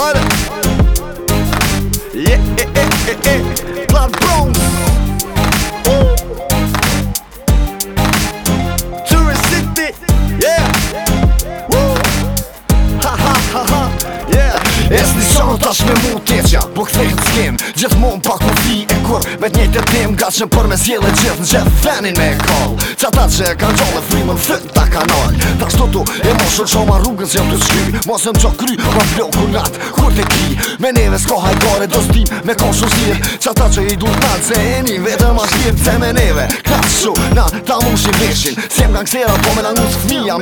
Olha. Yeah, yeah, yeah, yeah. Ladrão Por tash me mu teqja, po këthej të skim Gjithë mon pa ku fi e kur Vet njëjt e tim, ga që për me sjele gjithë Në gjithë fenin me kol Që ata që e kanë gjallë, frimën fëtë ta kanal Ta shtu tu e mo shur qoma rrugën që jem të shky Mos e më që kry, ma bloku natë, kur të ki Me neve s'ko hajkare, do s'tim me ka shu zirë Që ata që i du të natë, se e një vetëm a shkirë Se me neve, klasë shu, na ta mu shi Sjem nga kësera, po me langus fëmija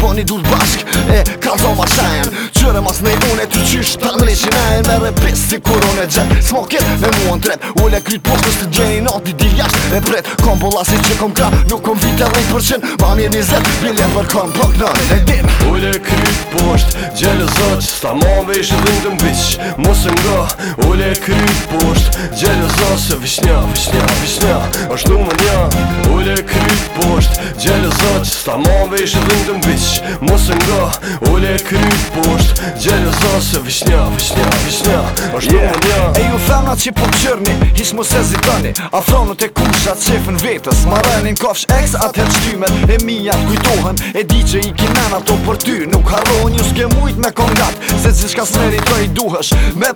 Po një dur bashk e kalzova shajn Qyre mas ne une ty qysh të në leqin e e mere pis Si kur une gjen smoket me mua në tret Ule kryt poshtë të gjeni nati di jasht e pret Kom po lasi që kom kra nuk kom vitja dhe i përshin Ma mjë një zet për vërkon për po në edin U le kryt poshtë Gjellë zoq, sta ma vesh e dhëndëm bëq Mosë nga, ule kryt posht Gjellë zoq, se vishnja, vishnja, vishnja është du më nja, ule kryt posht Gjellë zoq, sta ma vesh e dhëndëm bëq Mosë nga, ule kryt posht Gjellë zoq, se vishnja, vishnja, vishnja është yeah. du më nja E ju fena që po qërni, hish mos e zitani Afronët e kushat, qefën vetës Marenin kofsh, eks, atëher qtymet E mija kujtohen, e di që i kinen ato për ty Nuk harro një skemu mujt me kongat Se si ka smeri të i duhesh Me e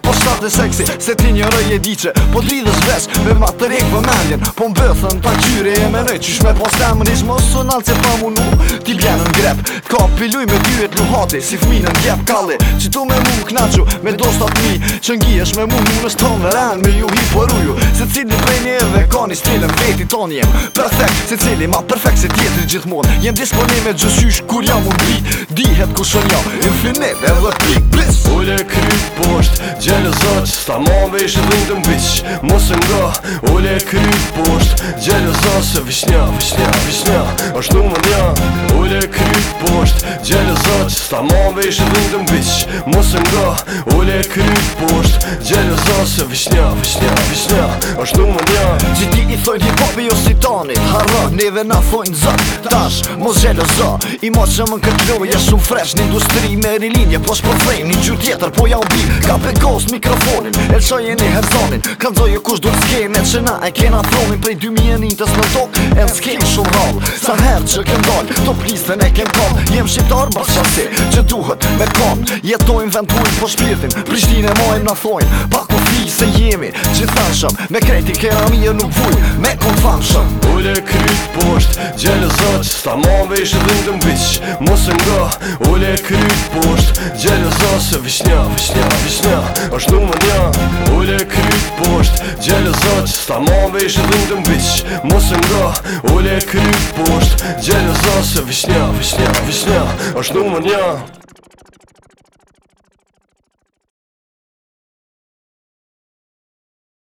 seksi Se ti një rëj e diqe Po lidhës vesh Me ma të rek vëmendjen Po më bëthën ta gjyre e me nëj Qysh me pos temën ish më së nalë Se pa mu Ti bjenë në grep Ka piluj me dyret lu Si fminën gjep kalli Që tu me mu knaqu Me do mi Që ngijesh me mu Mu në stonë rren Me ju hi për po uju Se cili prej e edhe Ka një stilën veti Perfekt ma perfekt Se Kur jam Dihet ku shën jo, dy ne për dhe t'i blis Ullë e kry posht, gjelë zot s'ta ma vesh e dhëndë mbiq Musë nga, ullë e kry posht, gjelë zot se vishnja, vishnja, vishnja është du më nja Ullë e kry posht, gjelë zot s'ta ma vesh e dhëndë mbiq Musë nga, ullë e kry posht, gjelë zot se vishnja, vishnja, vishnja është du më nja Që ti i thojnë ti popi o si tani, harra, neve na fojnë zot Tash, mos gjelë zot, i mo që më në këtë loj, jeshtë fresh, në industri me një linje, po shpër thejmë Një gjurë tjetër, po jau bi Ka pe ghost mikrofonin, e që e një herzonin Ka ndzojë kush do s'kejmë E që e kena thronin Prej 2019 të s'me E s'kejmë shumë rallë Sa herë që kem dollë Të plisën e kem kom Jem shqiptar bërë qasi Që duhet me kom Jetojmë vendhujnë Po shpirtin Prishtin e mojmë në thojnë Pa ku fi se jemi gjithanshëm Me kreti kera nuk vuj Me kon Sa ma vesh dhëm të mbiq nga ule e kryt posht Gjellë zase vishnja, vishnja, vishnja është numë nja Ule e kryt posht Gjellë zase Sa ma vesh ule e kryt posht Gjellë zase vishnja, vishnja, vishnja është